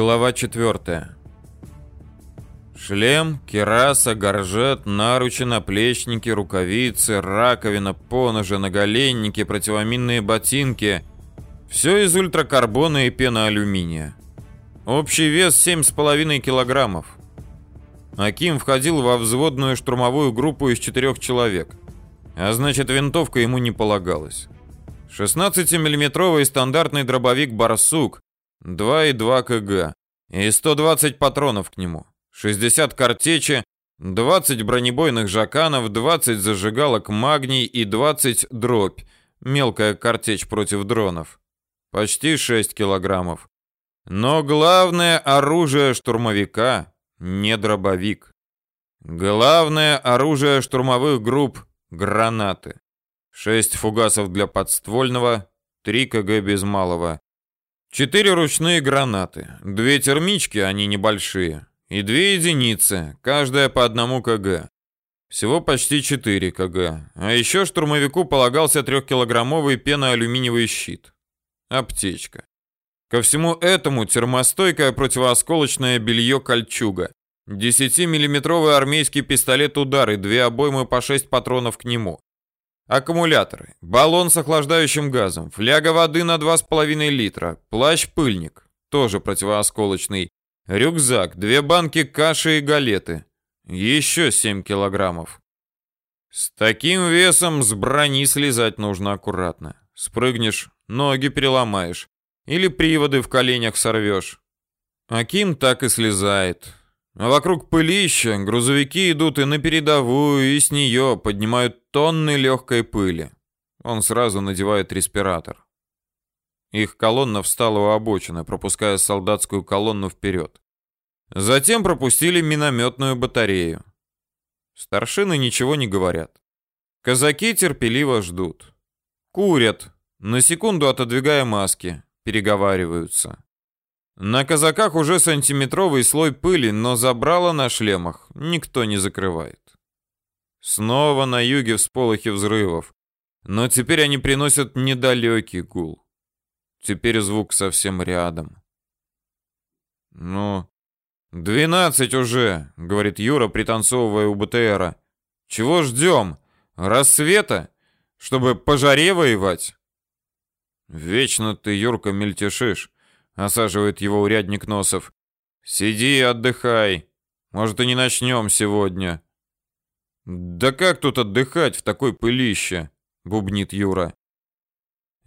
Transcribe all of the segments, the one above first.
Глава 4. Шлем, кераса, горжет, наручи, наплечники, рукавицы, раковина, поножи, наголенники, противоминные ботинки. Все из ультракарбона и пеноалюминия. Общий вес 7,5 килограммов. Аким входил во взводную штурмовую группу из четырех человек. А значит, винтовка ему не полагалась. 16-миллиметровый стандартный дробовик «Барсук», 2,2 кг и 120 патронов к нему, 60 картечи, 20 бронебойных жаканов, 20 зажигалок магний и 20 дробь, мелкая картечь против дронов. Почти 6 килограммов. Но главное оружие штурмовика не дробовик. Главное оружие штурмовых групп гранаты. 6 фугасов для подствольного, 3 КГ без малого. Четыре ручные гранаты, две термички, они небольшие, и две единицы, каждая по одному КГ. Всего почти 4 КГ. А еще штурмовику полагался трехкилограммовый пеноалюминиевый щит. Аптечка. Ко всему этому термостойкое противоосколочное белье «Кольчуга». 10-миллиметровый армейский пистолет «Удар» и две обоймы по 6 патронов к нему. Аккумуляторы, баллон с охлаждающим газом, фляга воды на 2,5 литра, плащ-пыльник, тоже противоосколочный, рюкзак, две банки каши и галеты, еще 7 килограммов. С таким весом с брони слезать нужно аккуратно. Спрыгнешь, ноги переломаешь. Или приводы в коленях сорвешь. Аким так и слезает. А вокруг пылища, грузовики идут и на передовую, и с нее поднимают тонны легкой пыли. Он сразу надевает респиратор. Их колонна встала у обочины, пропуская солдатскую колонну вперед. Затем пропустили минометную батарею. Старшины ничего не говорят. Казаки терпеливо ждут. Курят, на секунду отодвигая маски, переговариваются. На казаках уже сантиметровый слой пыли, но забрало на шлемах никто не закрывает. Снова на юге всполохи взрывов, но теперь они приносят недалекий гул. Теперь звук совсем рядом. «Ну, двенадцать уже», — говорит Юра, пританцовывая у БТРа. «Чего ждем? Рассвета? Чтобы по жаре воевать?» «Вечно ты, Юрка, мельтешишь осаживает его урядник Носов. Сиди отдыхай. Может, и не начнем сегодня. Да как тут отдыхать в такой пылище? бубнит Юра.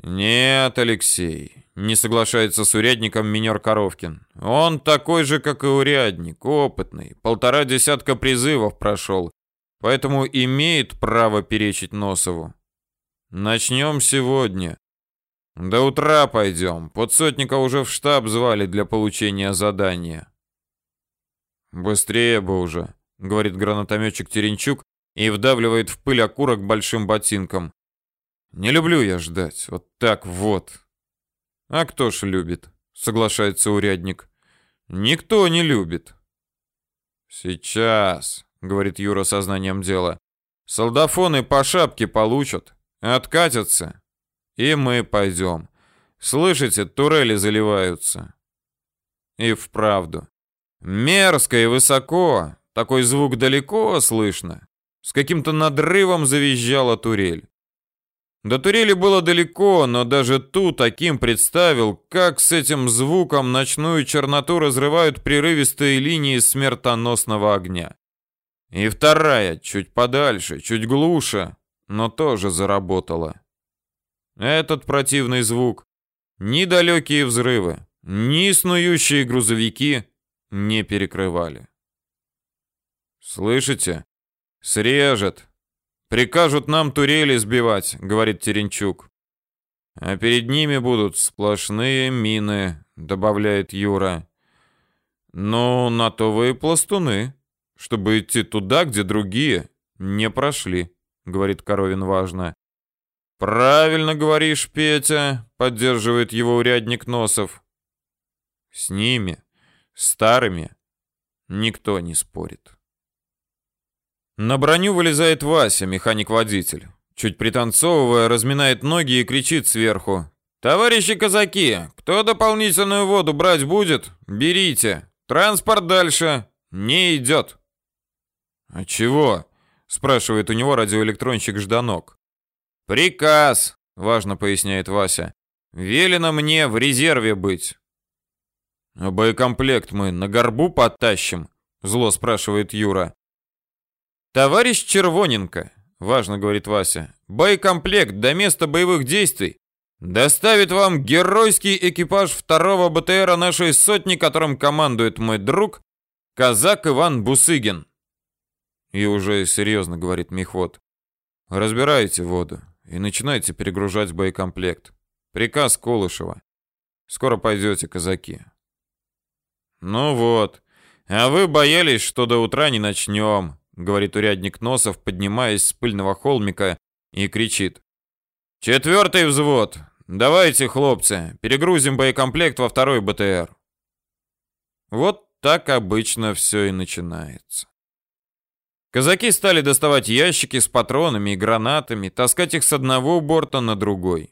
Нет, Алексей, не соглашается с урядником минер Коровкин. Он такой же, как и урядник, опытный, полтора десятка призывов прошел, поэтому имеет право перечить Носову. Начнем сегодня. До утра пойдем. Подсотника уже в штаб звали для получения задания. Быстрее бы уже, говорит гранатометчик Теренчук и вдавливает в пыль окурок большим ботинком. Не люблю я ждать. Вот так вот. А кто ж любит? Соглашается урядник. Никто не любит. Сейчас, говорит Юра сознанием дела. Солдафоны по шапке получат, откатятся, и мы пойдем. Слышите, турели заливаются. И вправду. Мерзко и высоко. Такой звук далеко слышно. С каким-то надрывом завизжала турель. До турели было далеко, но даже тут таким представил, как с этим звуком ночную черноту разрывают прерывистые линии смертоносного огня. И вторая, чуть подальше, чуть глуше, но тоже заработала. Этот противный звук, ни далекие взрывы, ни снующие грузовики не перекрывали. «Слышите? Срежет. Прикажут нам турели сбивать», — говорит Теренчук. «А перед ними будут сплошные мины», — добавляет Юра. «Ну, на то вы и пластуны, чтобы идти туда, где другие не прошли», — говорит Коровин важно. Правильно говоришь, Петя, поддерживает его урядник Носов. С ними, старыми, никто не спорит. На броню вылезает Вася, механик-водитель. Чуть пританцовывая, разминает ноги и кричит сверху. Товарищи казаки, кто дополнительную воду брать будет, берите. Транспорт дальше не идет. А чего? спрашивает у него радиоэлектронщик Жданок. Приказ, важно поясняет Вася. Велено мне в резерве быть. А боекомплект мы на горбу подтащим, зло спрашивает Юра. Товарищ Червоненко, важно говорит Вася. Боекомплект до места боевых действий доставит вам геройский экипаж второго БТРа нашей сотни, которым командует мой друг казак Иван Бусыгин. И уже серьезно говорит Михвод. Разбирайте воду и начинайте перегружать боекомплект. Приказ Колышева. Скоро пойдете, казаки. Ну вот. А вы боялись, что до утра не начнем, говорит урядник Носов, поднимаясь с пыльного холмика и кричит. Четвертый взвод. Давайте, хлопцы, перегрузим боекомплект во второй БТР. Вот так обычно все и начинается. Казаки стали доставать ящики с патронами и гранатами, таскать их с одного борта на другой.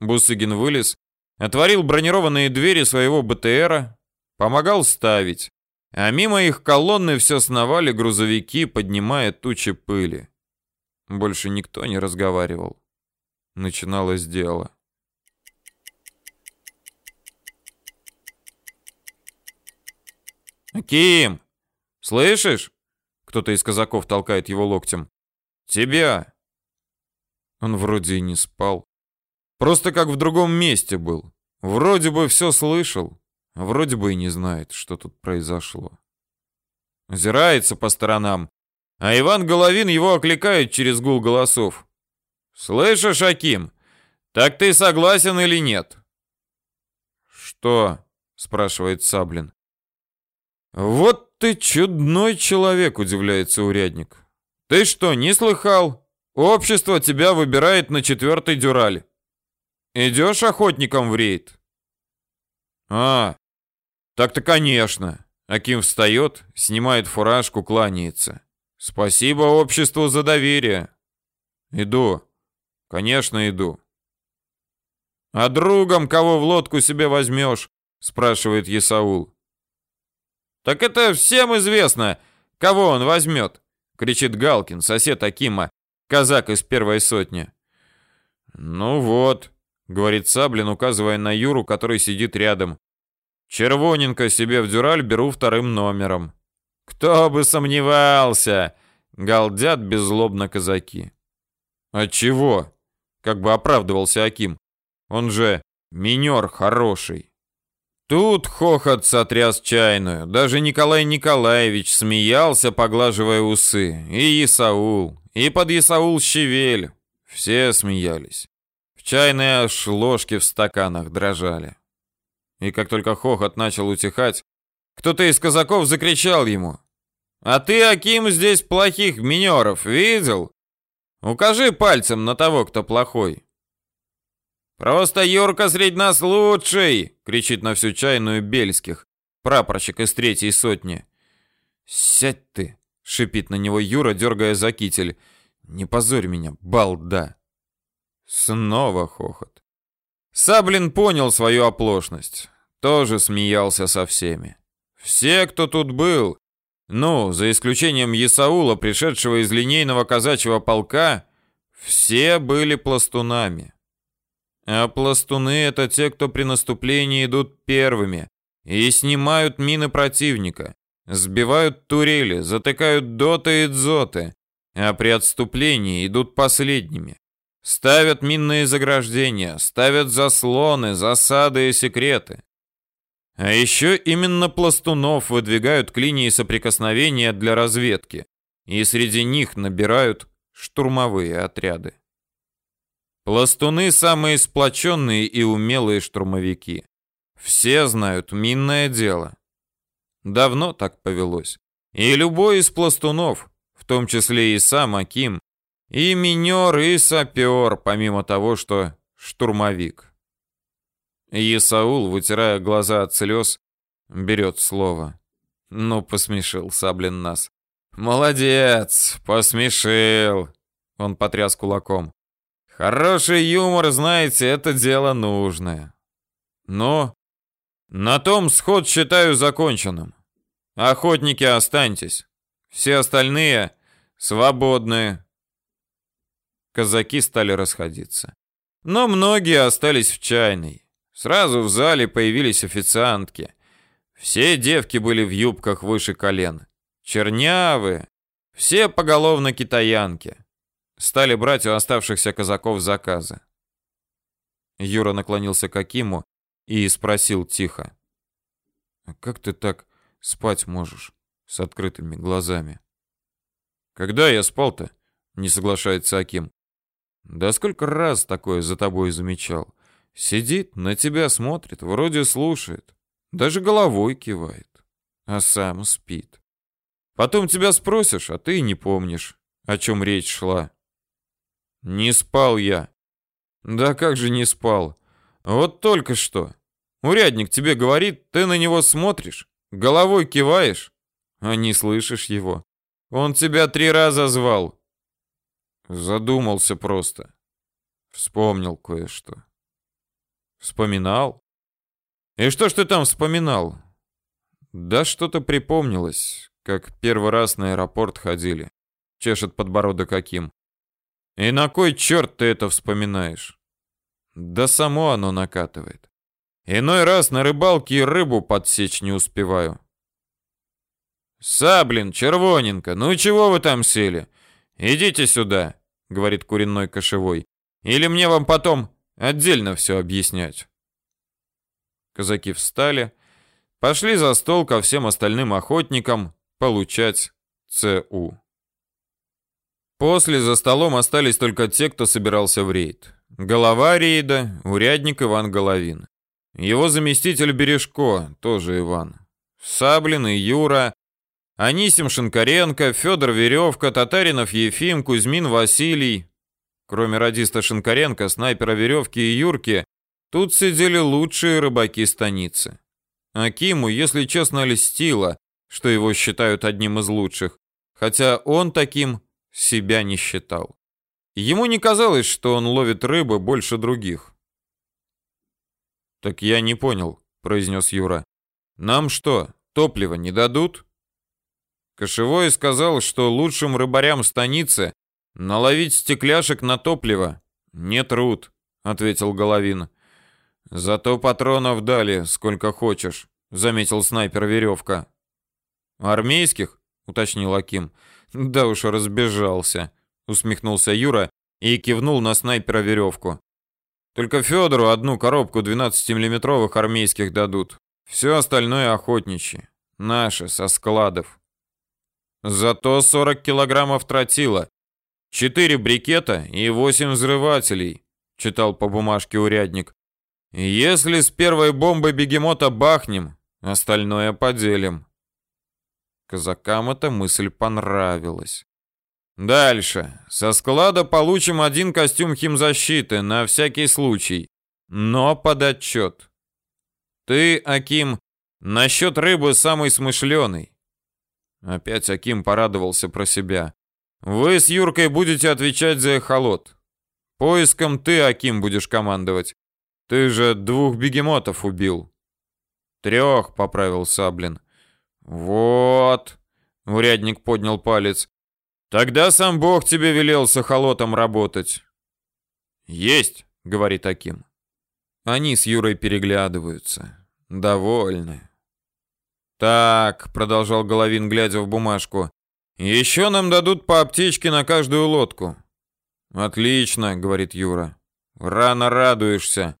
Бусыгин вылез, отворил бронированные двери своего БТРа, помогал ставить, а мимо их колонны все сновали грузовики, поднимая тучи пыли. Больше никто не разговаривал. Начиналось дело. «Аким! Слышишь?» Кто-то из казаков толкает его локтем. «Тебя!» Он вроде и не спал. Просто как в другом месте был. Вроде бы все слышал, а вроде бы и не знает, что тут произошло. Озирается по сторонам, а Иван Головин его окликает через гул голосов. «Слышишь, Аким, так ты согласен или нет?» «Что?» — спрашивает Саблин. «Вот ты чудной человек», — удивляется урядник. «Ты что, не слыхал? Общество тебя выбирает на четвертый дюраль. Идешь охотником в рейд?» «А, так-то конечно». Аким встает, снимает фуражку, кланяется. «Спасибо обществу за доверие». «Иду. Конечно, иду». «А другом кого в лодку себе возьмешь?» — спрашивает Есаул. «Так это всем известно, кого он возьмет!» — кричит Галкин, сосед Акима, казак из первой сотни. «Ну вот», — говорит Саблин, указывая на Юру, который сидит рядом. «Червоненко себе в дюраль беру вторым номером». «Кто бы сомневался!» — галдят беззлобно казаки. «А чего?» — как бы оправдывался Аким. «Он же минер хороший». Тут хохот сотряс чайную. Даже Николай Николаевич смеялся, поглаживая усы. И Исаул, и под Исаул Щевель. Все смеялись. В чайной аж ложки в стаканах дрожали. И как только хохот начал утихать, кто-то из казаков закричал ему. «А ты, Аким, здесь плохих минеров видел? Укажи пальцем на того, кто плохой». «Просто Юрка среди нас лучший!» — кричит на всю чайную Бельских, прапорщик из третьей сотни. «Сядь ты!» — шипит на него Юра, дергая за китель. «Не позорь меня, балда!» Снова хохот. Саблин понял свою оплошность. Тоже смеялся со всеми. Все, кто тут был, ну, за исключением Есаула, пришедшего из линейного казачьего полка, все были пластунами. А пластуны — это те, кто при наступлении идут первыми и снимают мины противника, сбивают турели, затыкают доты и дзоты, а при отступлении идут последними. Ставят минные заграждения, ставят заслоны, засады и секреты. А еще именно пластунов выдвигают к линии соприкосновения для разведки, и среди них набирают штурмовые отряды. Пластуны самые сплоченные и умелые штурмовики. Все знают минное дело. Давно так повелось. И любой из пластунов, в том числе и сам Аким, и минер, и сапер, помимо того, что штурмовик. Исаул, вытирая глаза от слез, берет слово. Ну, посмешил Саблин нас. «Молодец, посмешил!» Он потряс кулаком. Хороший юмор, знаете, это дело нужное. Но на том сход считаю законченным. Охотники, останьтесь. Все остальные свободные. Казаки стали расходиться. Но многие остались в чайной. Сразу в зале появились официантки. Все девки были в юбках выше колен. Чернявые. Все поголовно китаянки. Стали брать у оставшихся казаков заказы. Юра наклонился к Акиму и спросил тихо. «А как ты так спать можешь с открытыми глазами?» «Когда я спал-то?» — не соглашается Аким. «Да сколько раз такое за тобой замечал. Сидит, на тебя смотрит, вроде слушает, даже головой кивает, а сам спит. Потом тебя спросишь, а ты не помнишь, о чем речь шла». «Не спал я». «Да как же не спал? Вот только что. Урядник тебе говорит, ты на него смотришь, головой киваешь, а не слышишь его. Он тебя три раза звал. Задумался просто. Вспомнил кое-что. Вспоминал? И что ж ты там вспоминал? Да что-то припомнилось, как первый раз на аэропорт ходили. Чешет подбородок каким. И на кой черт ты это вспоминаешь? Да само оно накатывает. Иной раз на рыбалке и рыбу подсечь не успеваю. «Саблин, Червоненко, ну чего вы там сели? Идите сюда», — говорит куренной кошевой. «Или мне вам потом отдельно все объяснять». Казаки встали, пошли за стол ко всем остальным охотникам получать ЦУ. После за столом остались только те, кто собирался в рейд. Голова рейда, урядник Иван Головин. Его заместитель Бережко, тоже Иван. Саблин и Юра, Анисим Шинкаренко, Федор Веревка, Татаринов Ефим, Кузьмин Василий. Кроме радиста Шинкаренко, снайпера Веревки и Юрки, тут сидели лучшие рыбаки станицы. Акиму, если честно, льстило, что его считают одним из лучших, хотя он таким себя не считал. Ему не казалось, что он ловит рыбы больше других. «Так я не понял», — произнес Юра. «Нам что, топлива не дадут?» Кошевой сказал, что лучшим рыбарям станицы наловить стекляшек на топливо не труд, ответил Головин. Зато патронов дали сколько хочешь, заметил снайпер Веревка. Армейских? Уточнил Аким. Да уж разбежался, усмехнулся Юра и кивнул на снайпера Веревку. Только Федору одну коробку 12-миллиметровых армейских дадут. Все остальное охотничьи. Наши, со складов. Зато 40 килограммов тротила. 4 брикета и 8 взрывателей, читал по бумажке урядник. Если с первой бомбы бегемота бахнем, остальное поделим. Казакам эта мысль понравилась. Дальше. Со склада получим один костюм химзащиты на всякий случай, но под отчет. Ты, Аким, насчет рыбы самый смышленый. Опять Аким порадовался про себя. Вы с Юркой будете отвечать за эхолот. Поиском ты, Аким, будешь командовать. Ты же двух бегемотов убил. Трех, поправил Саблин. Вот. Урядник поднял палец. Тогда сам Бог тебе велел с охолотом работать. Есть, говорит Аким. Они с Юрой переглядываются. Довольны. Так, продолжал Головин, глядя в бумажку. Еще нам дадут по аптечке на каждую лодку. Отлично, говорит Юра. Рано радуешься.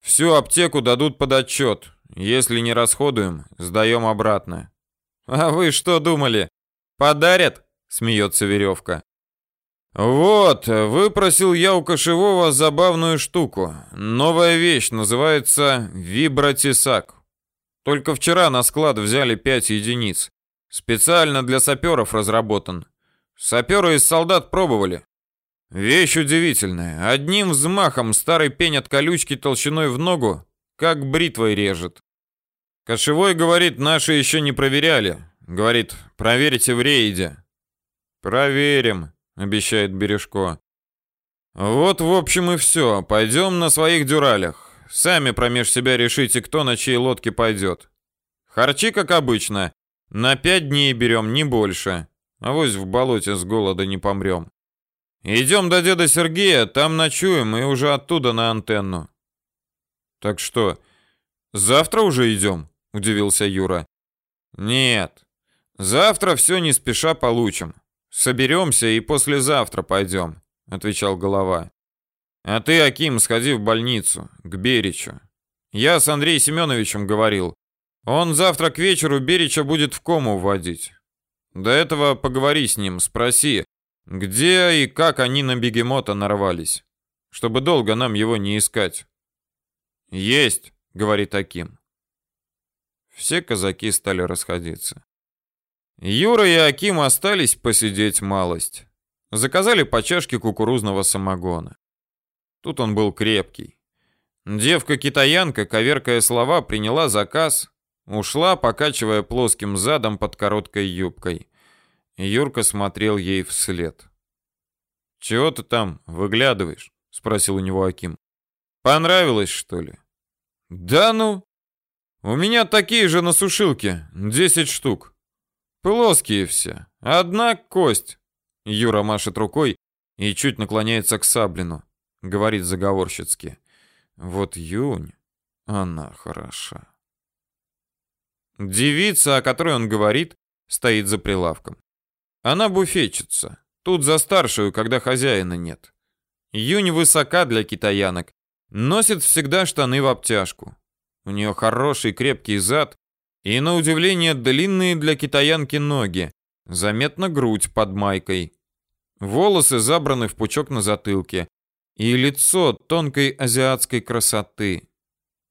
Всю аптеку дадут под отчет. Если не расходуем, сдаем обратно. А вы что думали? Подарят? смеется веревка. Вот, выпросил я у кошевого забавную штуку. Новая вещь, называется вибратисак. Только вчера на склад взяли 5 единиц. Специально для саперов разработан. Саперы из солдат пробовали. Вещь удивительная. Одним взмахом старый пень от колючки толщиной в ногу, как бритвой режет. Кошевой говорит, наши еще не проверяли. Говорит, проверите в рейде. «Проверим», — обещает Бережко. Вот, в общем, и все. Пойдем на своих дюралях. Сами промеж себя решите, кто на чьей лодке пойдет. Харчи, как обычно. На пять дней берем, не больше. А вось в болоте с голода не помрем. Идем до деда Сергея, там ночуем и уже оттуда на антенну. Так что, завтра уже идем? Удивился Юра. Нет, завтра все не спеша получим. Соберемся и послезавтра пойдем, отвечал голова. А ты, Аким, сходи в больницу, к Беричу. Я с Андреем Семеновичем говорил. Он завтра к вечеру Берича будет в кому вводить. До этого поговори с ним, спроси, где и как они на бегемота нарвались, чтобы долго нам его не искать. Есть, говорит Аким. Все казаки стали расходиться. Юра и Аким остались посидеть малость. Заказали по чашке кукурузного самогона. Тут он был крепкий. Девка-китаянка, коверкая слова, приняла заказ, Ушла, покачивая плоским задом под короткой юбкой. Юрка смотрел ей вслед. «Чего ты там выглядываешь?» — спросил у него Аким. «Понравилось, что ли?» «Да ну! У меня такие же на сушилке, десять штук. Плоские все, одна кость». Юра машет рукой и чуть наклоняется к Саблину. Говорит заговорщицки. «Вот Юнь, она хороша». Девица, о которой он говорит, стоит за прилавком. Она буфетчица. Тут за старшую, когда хозяина нет. Юнь высока для китаянок. Носит всегда штаны в обтяжку. У нее хороший крепкий зад и, на удивление, длинные для китаянки ноги. Заметна грудь под майкой. Волосы забраны в пучок на затылке. И лицо тонкой азиатской красоты.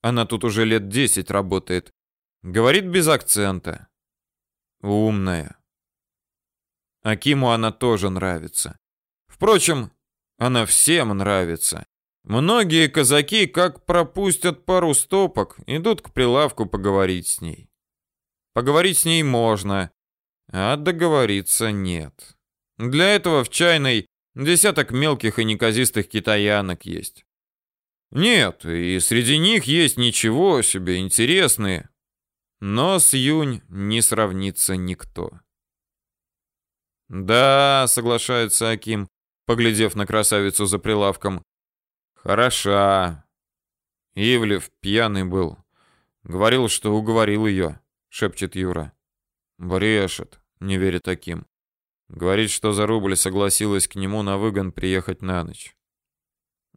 Она тут уже лет десять работает. Говорит без акцента. Умная. Акиму она тоже нравится. Впрочем, она всем нравится. Многие казаки, как пропустят пару стопок, идут к прилавку поговорить с ней. Поговорить с ней можно, а договориться нет. Для этого в чайной десяток мелких и неказистых китаянок есть. Нет, и среди них есть ничего себе интересные, но с Юнь не сравнится никто. Да, соглашается Аким, поглядев на красавицу за прилавком. Хороша. Ивлев пьяный был. Говорил, что уговорил ее, шепчет Юра. Брешет, не верит таким. Говорит, что за рубль согласилась к нему на выгон приехать на ночь.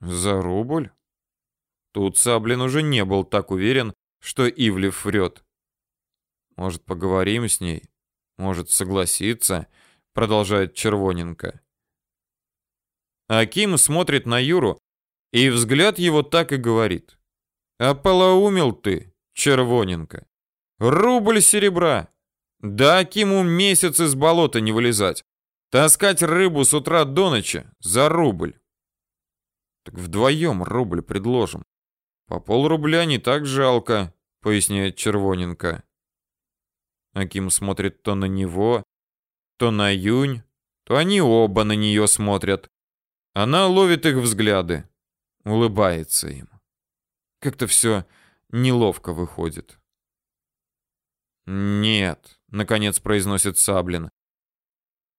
За рубль? Тут Саблин уже не был так уверен, что Ивлев врет. Может, поговорим с ней? Может, согласится? Продолжает Червоненко. Аким смотрит на Юру, и взгляд его так и говорит. А полоумел ты, Червоненко. Рубль серебра. Да Акиму месяц из болота не вылезать. Таскать рыбу с утра до ночи за рубль. Так вдвоем рубль предложим. По полрубля не так жалко, поясняет Червоненко. Аким смотрит то на него, то на Юнь, то они оба на нее смотрят. Она ловит их взгляды, улыбается им. Как-то все неловко выходит. «Нет», — наконец произносит Саблин.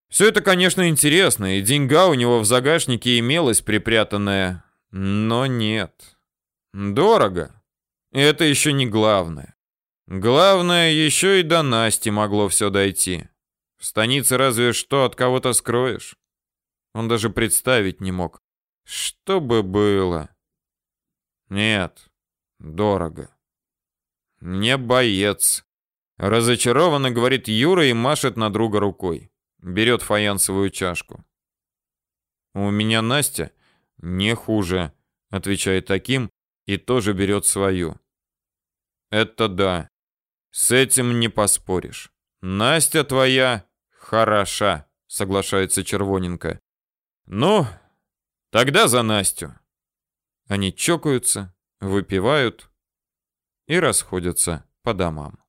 «Все это, конечно, интересно, и деньга у него в загашнике имелась припрятанная, но нет. Дорого. И это еще не главное. Главное, еще и до Насти могло все дойти. В станице разве что от кого-то скроешь. Он даже представить не мог. Что бы было? Нет, дорого. Не боец. Разочарованно говорит Юра и машет на друга рукой. Берет фаянсовую чашку. У меня Настя не хуже, отвечает таким и тоже берет свою. Это да. С этим не поспоришь. Настя твоя хороша, соглашается Червоненко. Ну, тогда за Настю. Они чокаются, выпивают и расходятся по домам.